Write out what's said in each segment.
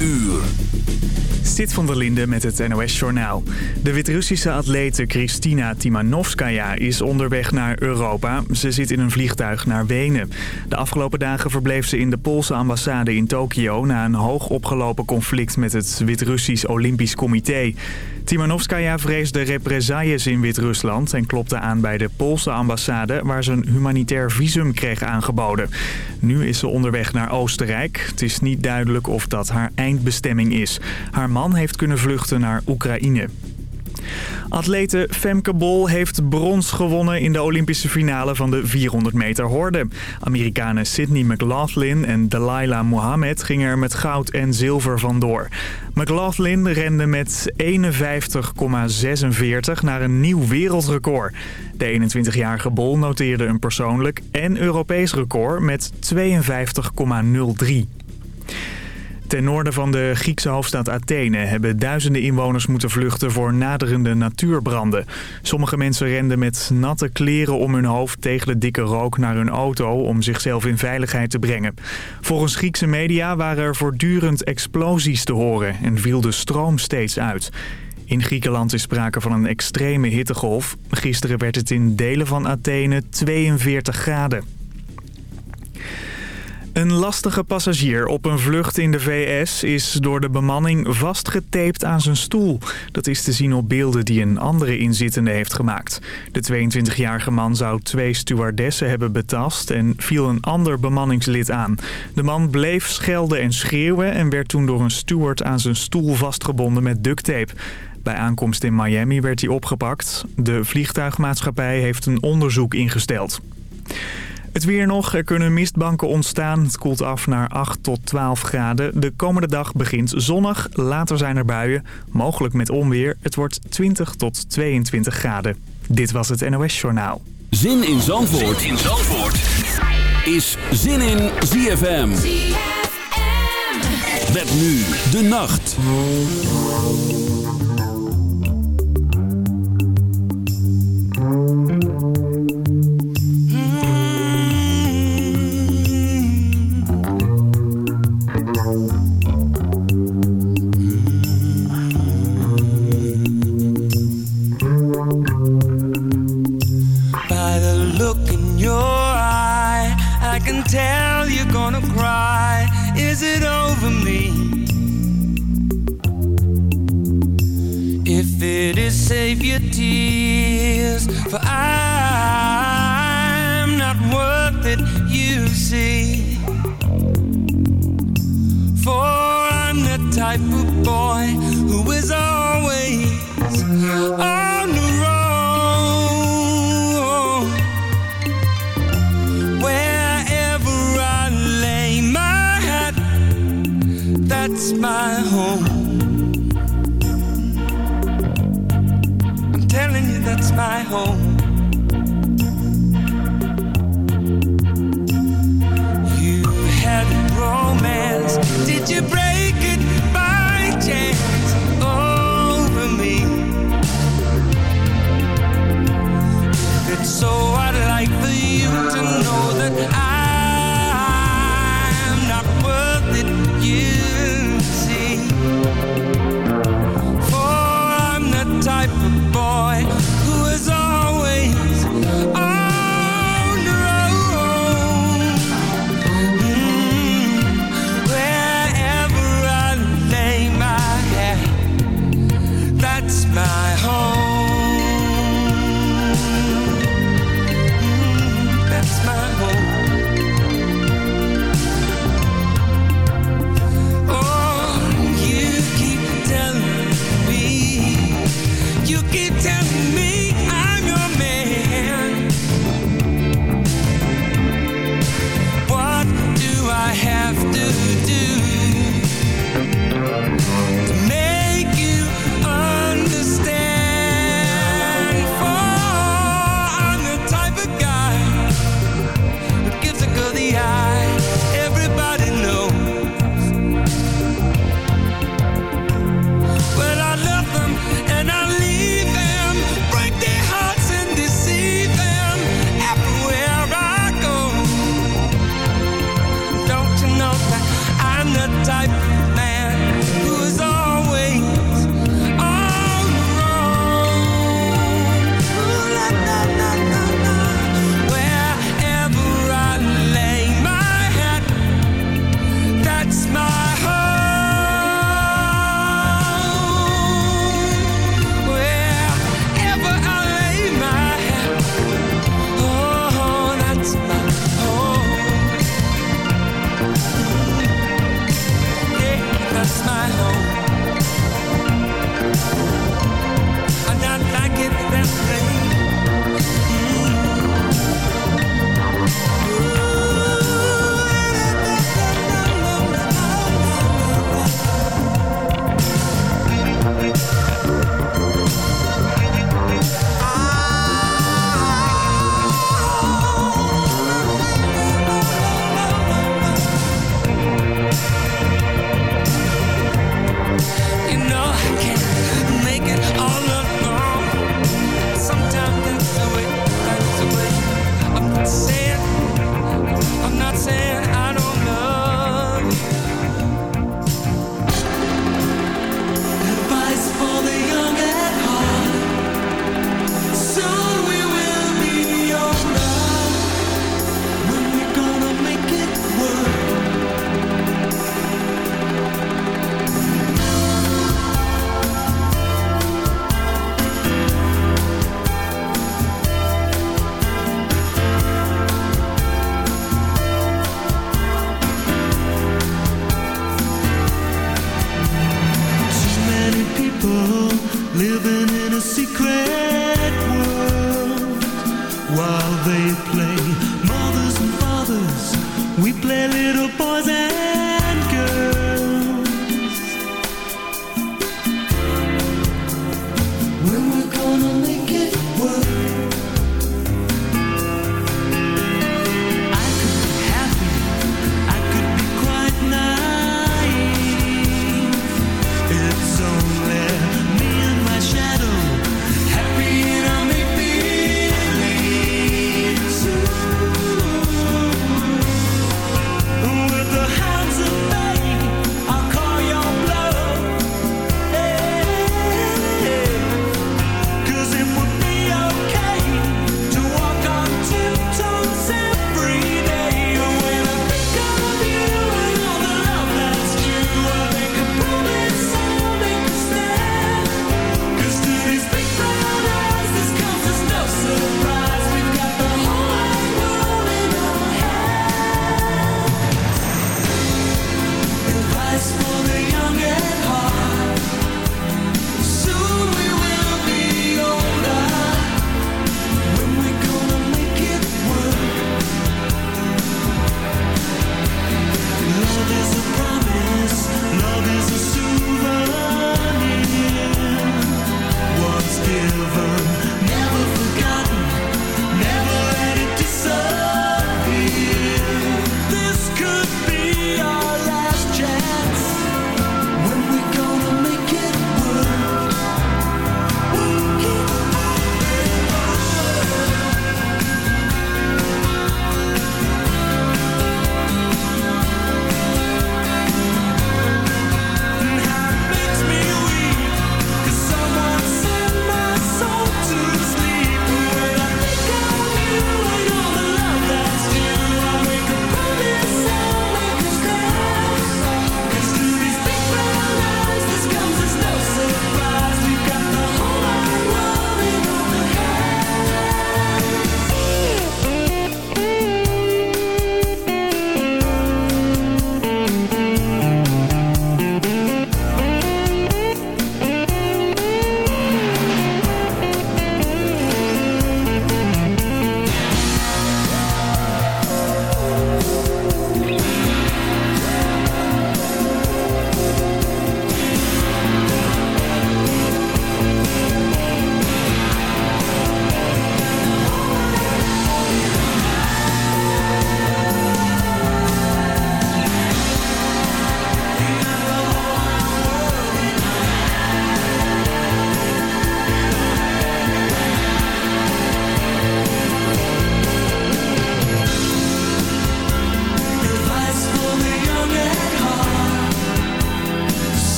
uur. Zit van der Linde met het NOS-journaal. De Wit-Russische atlete Kristina Timanovskaya is onderweg naar Europa. Ze zit in een vliegtuig naar Wenen. De afgelopen dagen verbleef ze in de Poolse ambassade in Tokio... na een hoog opgelopen conflict met het Wit-Russisch Olympisch Comité. Timanovskaya vreesde represailles in Wit-Rusland... en klopte aan bij de Poolse ambassade... waar ze een humanitair visum kreeg aangeboden. Nu is ze onderweg naar Oostenrijk. Het is niet duidelijk of dat haar eindbestemming is. Haar man heeft kunnen vluchten naar Oekraïne. Atlete Femke Bol heeft brons gewonnen in de Olympische finale van de 400 meter horde. Amerikanen Sydney McLaughlin en Delilah Mohamed gingen er met goud en zilver vandoor. McLaughlin rende met 51,46 naar een nieuw wereldrecord. De 21-jarige Bol noteerde een persoonlijk en Europees record met 52,03. Ten noorden van de Griekse hoofdstad Athene hebben duizenden inwoners moeten vluchten voor naderende natuurbranden. Sommige mensen renden met natte kleren om hun hoofd tegen de dikke rook naar hun auto om zichzelf in veiligheid te brengen. Volgens Griekse media waren er voortdurend explosies te horen en viel de stroom steeds uit. In Griekenland is sprake van een extreme hittegolf. Gisteren werd het in delen van Athene 42 graden. Een lastige passagier op een vlucht in de VS is door de bemanning vastgetaped aan zijn stoel. Dat is te zien op beelden die een andere inzittende heeft gemaakt. De 22-jarige man zou twee stewardessen hebben betast en viel een ander bemanningslid aan. De man bleef schelden en schreeuwen en werd toen door een steward aan zijn stoel vastgebonden met ducttape. Bij aankomst in Miami werd hij opgepakt. De vliegtuigmaatschappij heeft een onderzoek ingesteld. Het weer nog. Er kunnen mistbanken ontstaan. Het koelt af naar 8 tot 12 graden. De komende dag begint zonnig. Later zijn er buien. Mogelijk met onweer. Het wordt 20 tot 22 graden. Dit was het NOS Journaal. Zin in Zandvoort, zin in Zandvoort. is Zin in ZFM. ZFM. Met nu de nacht. Home.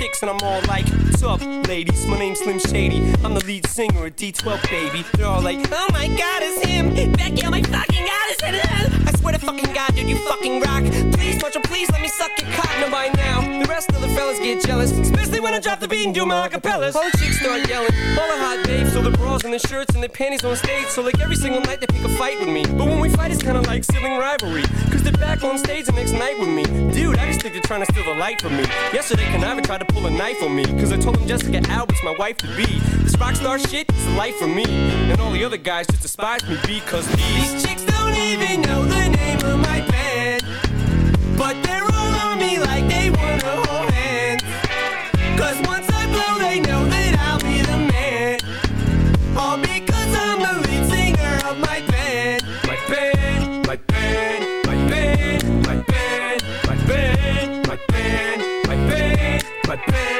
chicks, and I'm all like, What's up, ladies? My name's Slim Shady. I'm the lead singer at D12, baby. They're all like, Oh my god, it's him. Becky, oh my fucking god, it's him. I swear to fucking god, dude, you fucking rock. The do my acapellas. All the chicks start yelling, all the hot babes, so the bras and the shirts and the panties on stage. So like every single night they pick a fight with me. But when we fight, it's kinda like sibling rivalry. Cause they're back on stage the next night with me. Dude, I just think they're trying to steal the light from me. Yesterday, Canava tried to pull a knife on me. Cause I told him Jessica Albert's my wife to be. This rock star shit is life for me. And all the other guys just despise me because these, these chicks don't even know the name of my band. But they're all on me like they wanna hold hands. Cause once Pepe.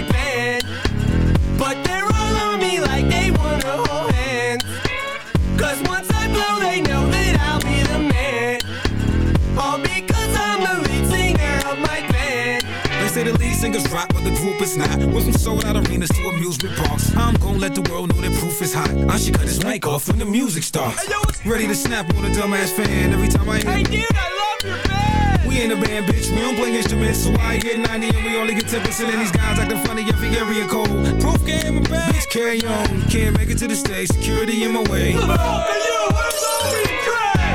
from sold out arenas to amusement parks. I'm gonna let the world know that proof is hot. I should cut his mic off when the music starts. Ready to snap on a dumbass fan every time I hear Hey dude, I love your band. We ain't a band, bitch. We don't play instruments, so I get 90 and we only get 10%. And these guys acting funny every area code. Proof game, my bad. Bitch, carry on. Can't make it to the stage. Security in my way.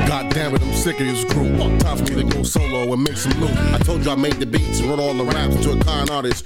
God damn it, I'm sick of this group. Time for me to go solo and make some loot. I told you I made the beats and wrote all the raps to a con artist.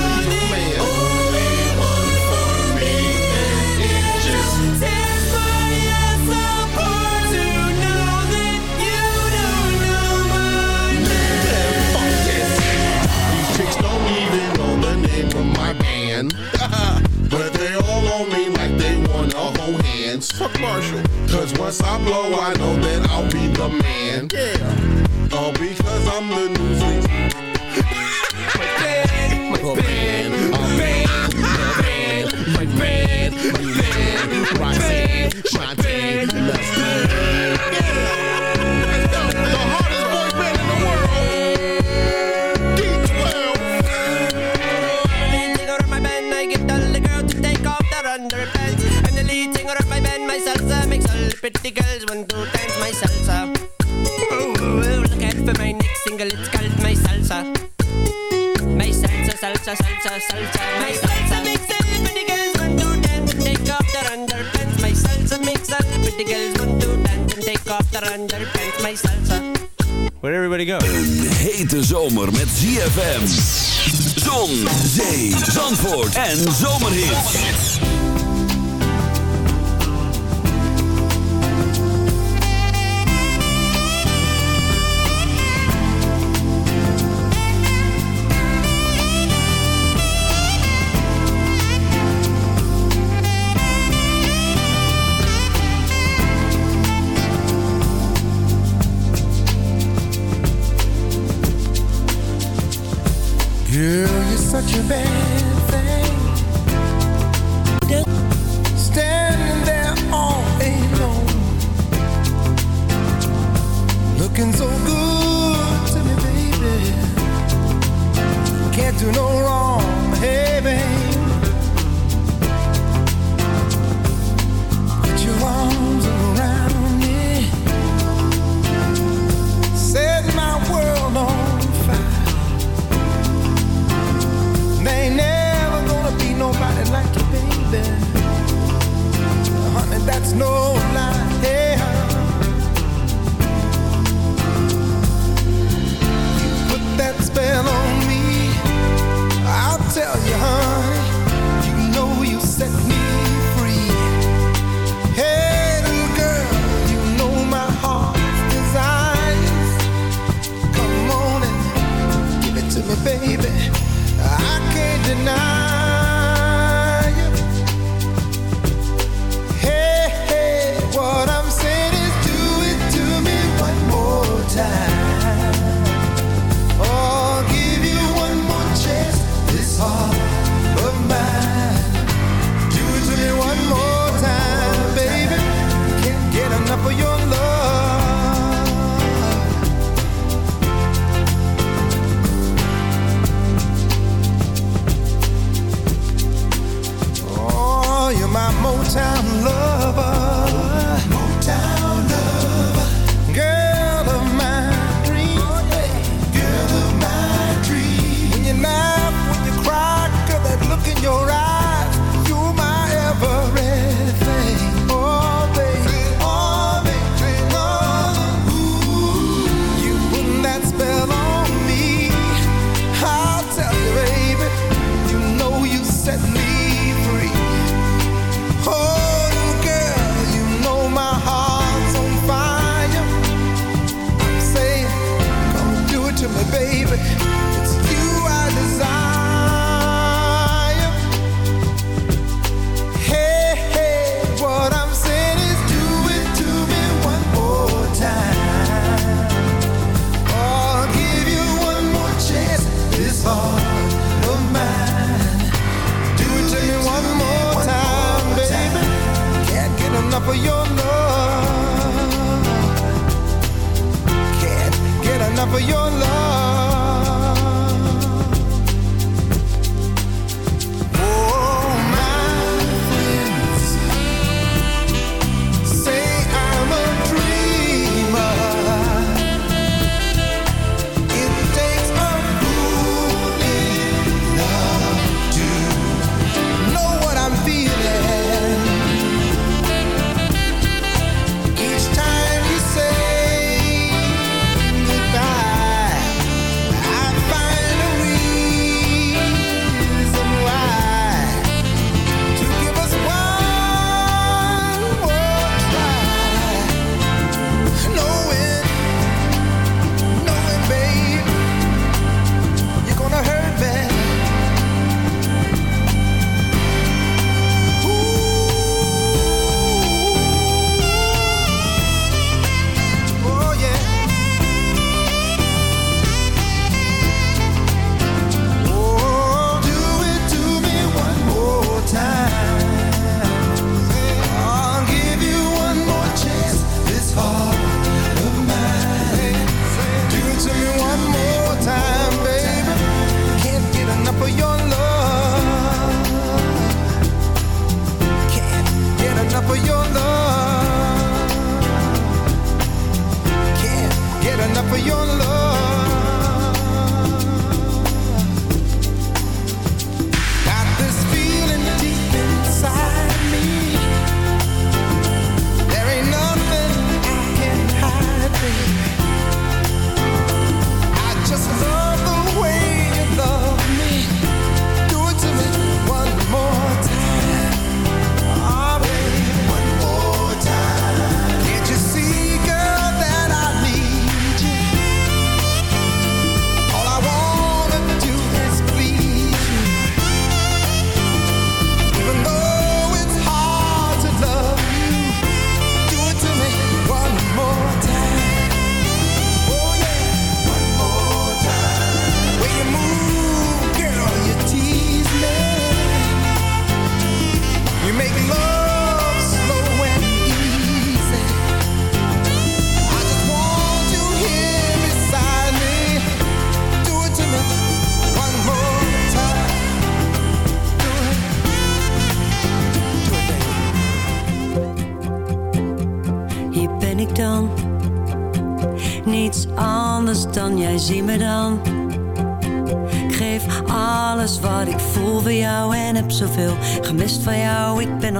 man. but they all on me like they wanna hold hands. Fuck Marshall. Cause once I blow, I know that I'll be the man. Yeah. All because I'm the new man, my my my my my my my man, my man, my man, my man, my man, my man, my man, my man, pretty girls want to dance my salsa. Ooh, ooh, look out for my next single, it's called my salsa. My salsa, salsa, salsa, salsa, my salsa makes all the pretty girls want to dance and take off their underpants. My salsa makes all the pretty girls want to dance and take off their underpants. My salsa. Where'd everybody go? Een hete zomer met ZFM. Zon, zee, zandvoort en zomerhits. for your love.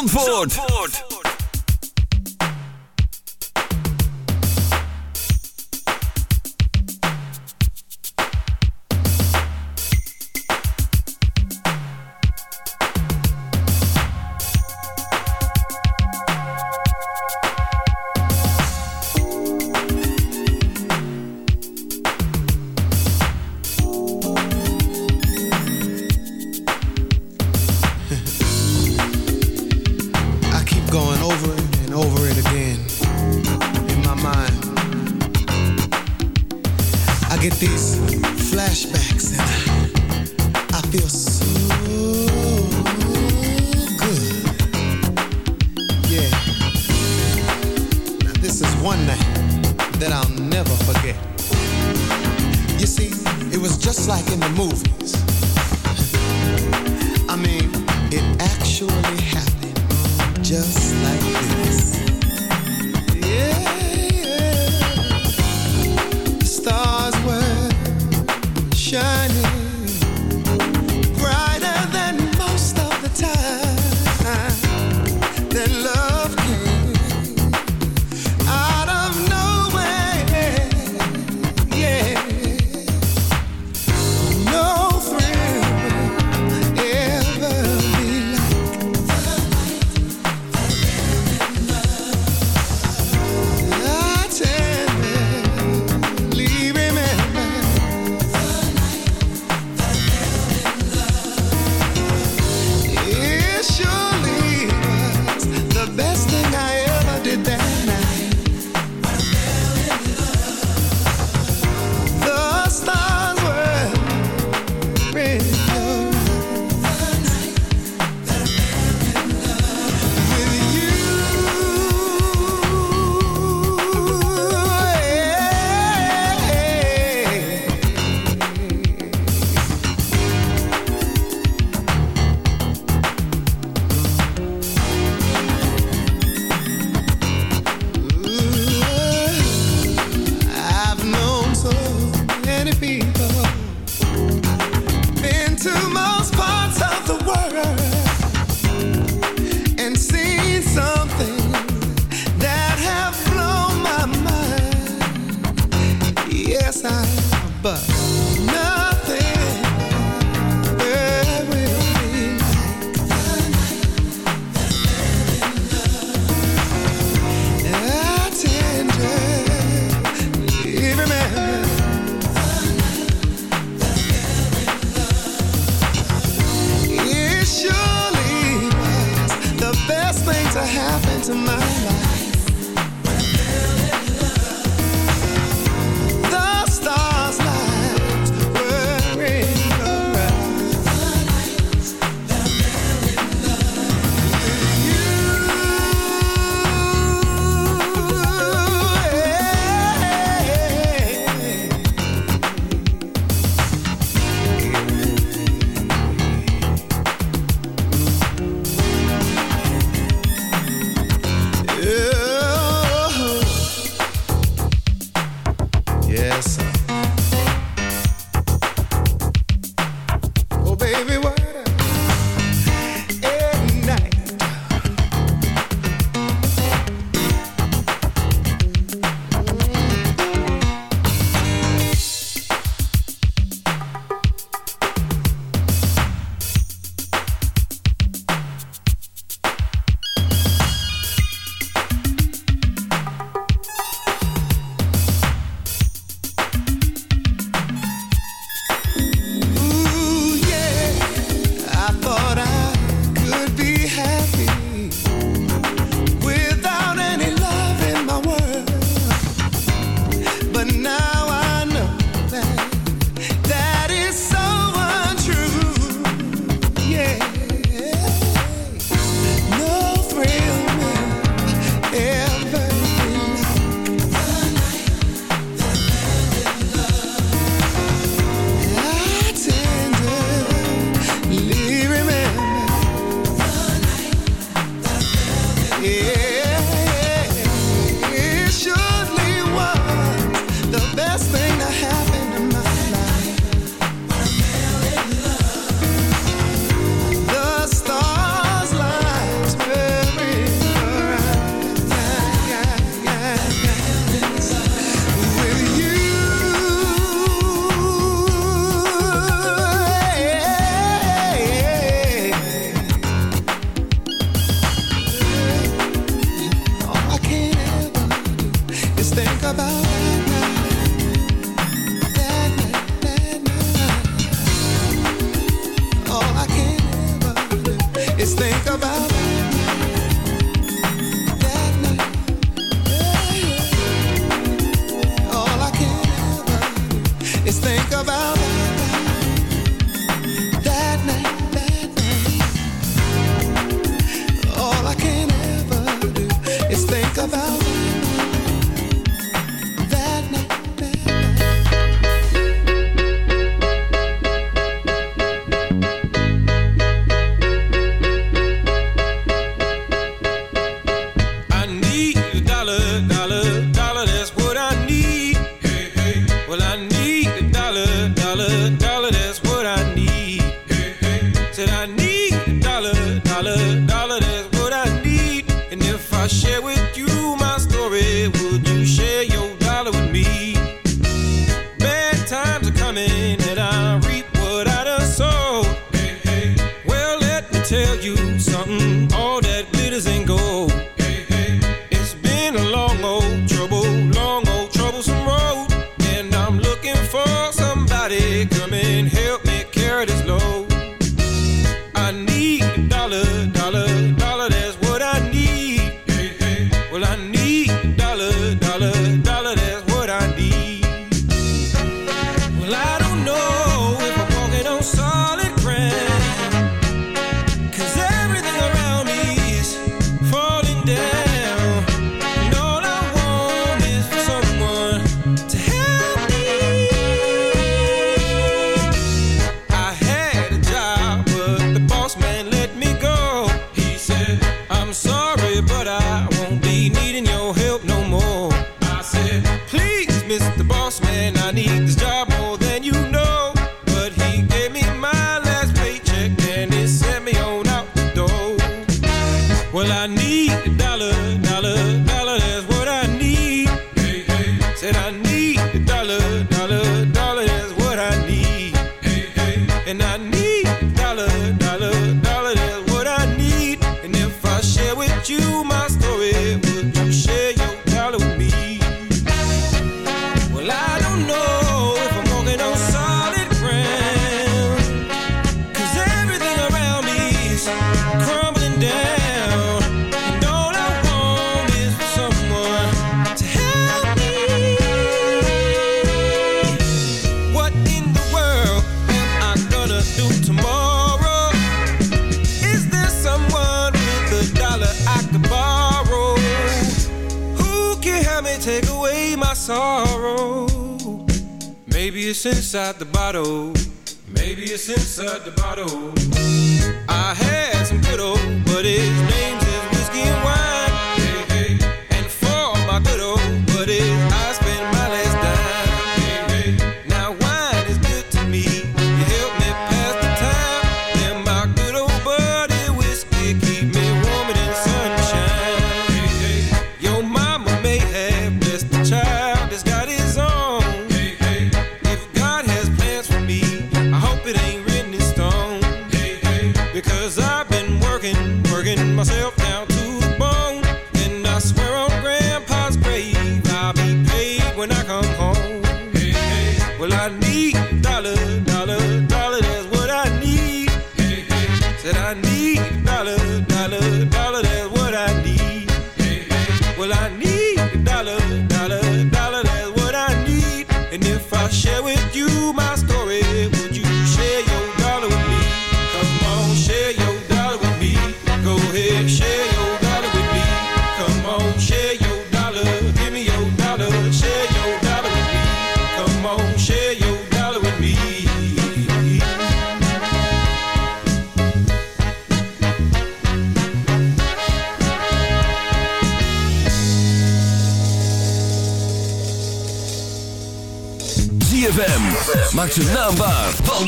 Zandvoort.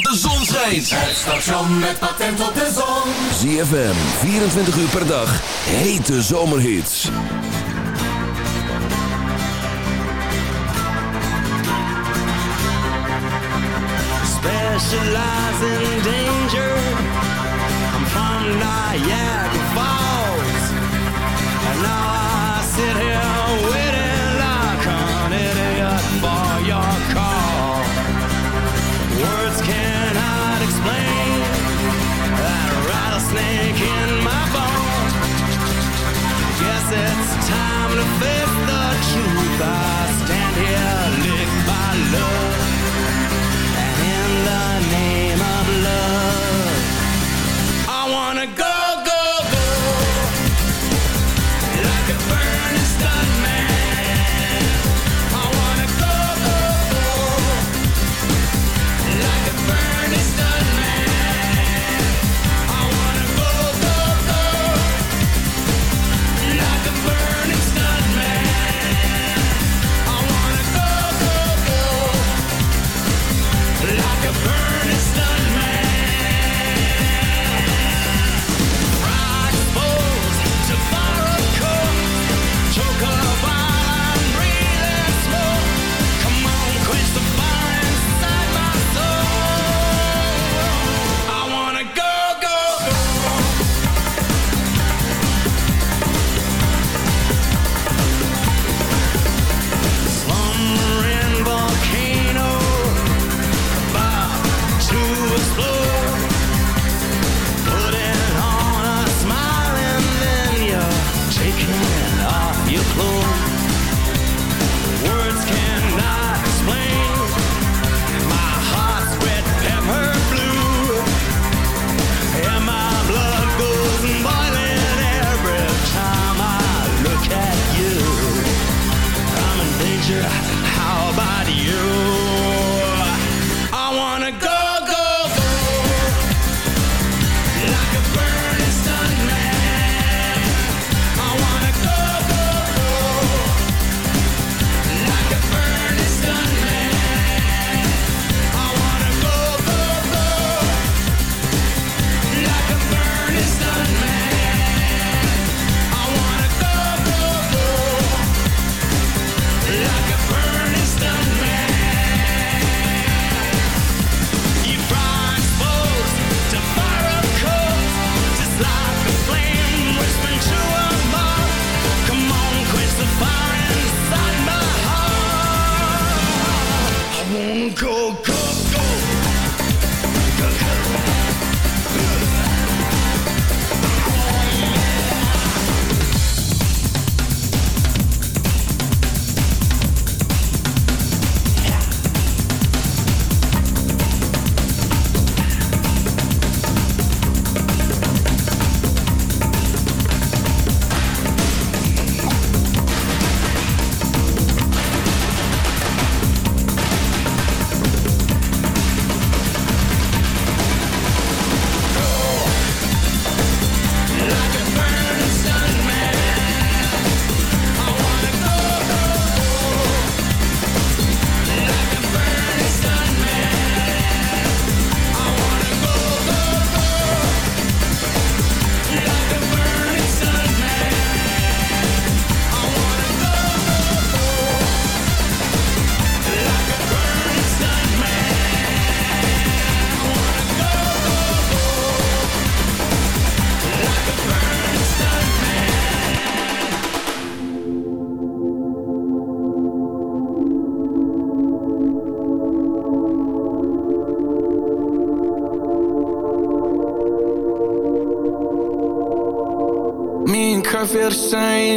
de zon schijnt. Het station met patent op de zon. ZFM, 24 uur per dag, hete zomerhits. Specialize danger. can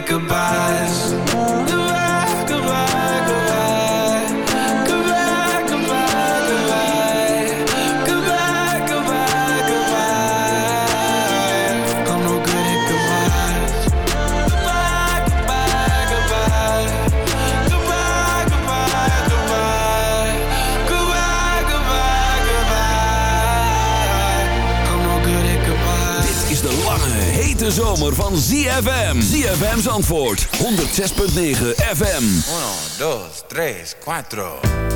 Come. van ZFM. ZFM's antwoord. 106.9 FM. 1, 2, 3, 4.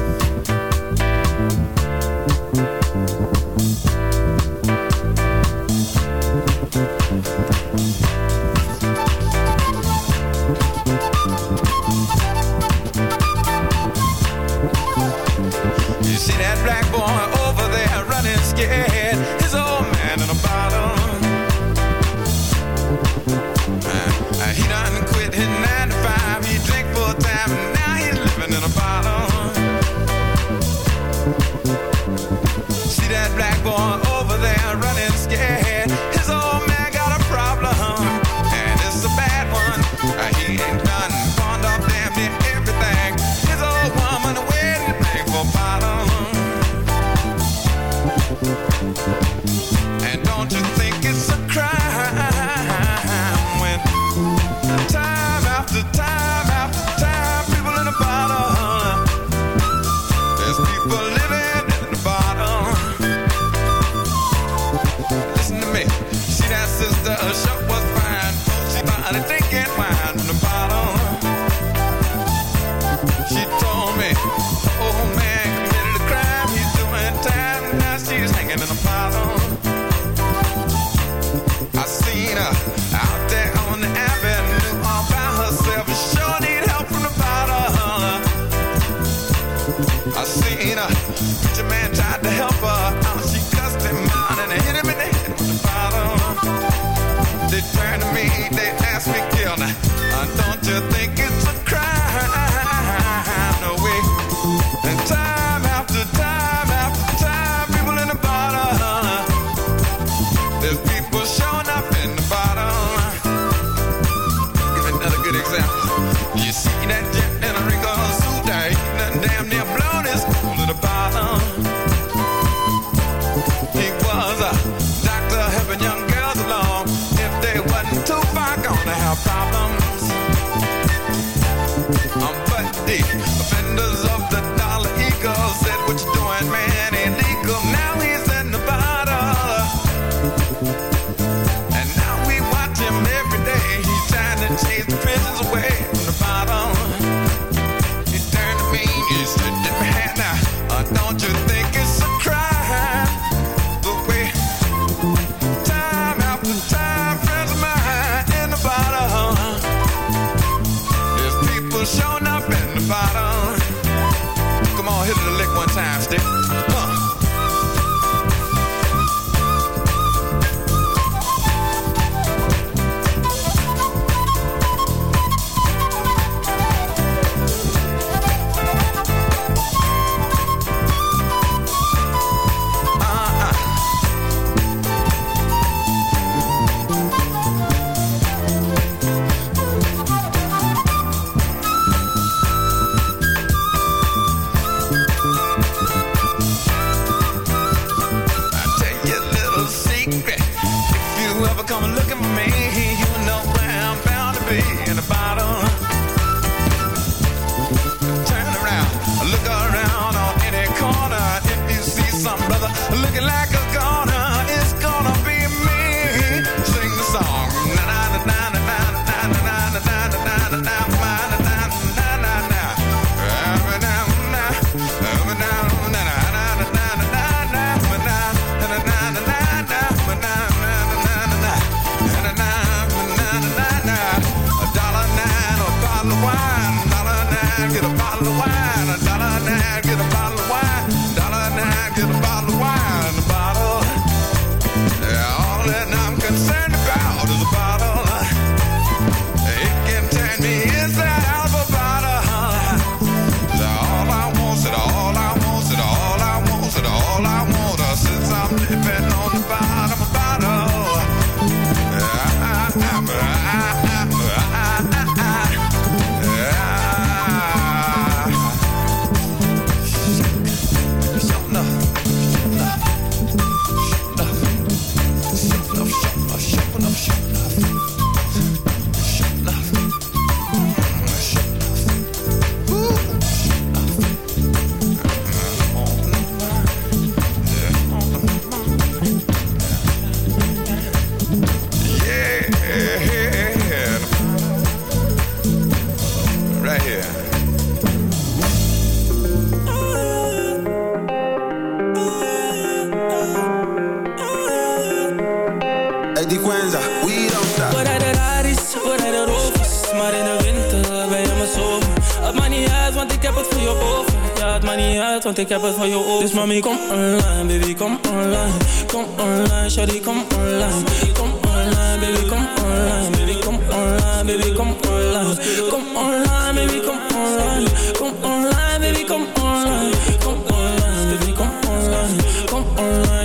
Het maakt want ik heb het voor je over. Ja, het maakt want ik heb het voor je over. Dus mami, kom online, baby, kom online. Kom online, shawty, kom online. Kom online, baby, kom online. Baby, kom online, baby, kom online. Kom online, baby, kom online. Kom online, baby, Kom online,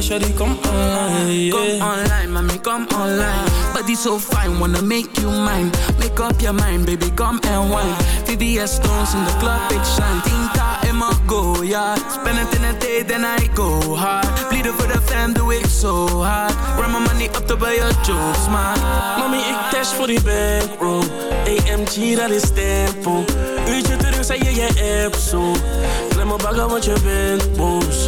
shawty, kom online yeah. Come online, mommy, come online. Body so fine, wanna make you mine. Make up your mind, baby, come and wine. VVS stones in the club, big shine. Tinta in my go, yeah. Spend it in a day, then I go hard. Bleeden for the fam, do it so hard. Run my money up to buy your jokes, man. Mami, ik dash voor die bankroll AMG, dat is tempo Uurtje terug, zei je je app zo Klem me bagger, want je bent boos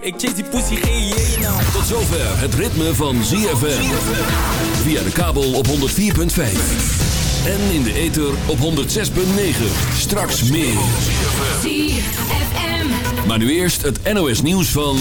Ik chase die pussy, geen jee nou. Tot zover het ritme van ZFM. Via de kabel op 104.5. En in de ether op 106.9. Straks meer. Maar nu eerst het NOS nieuws van...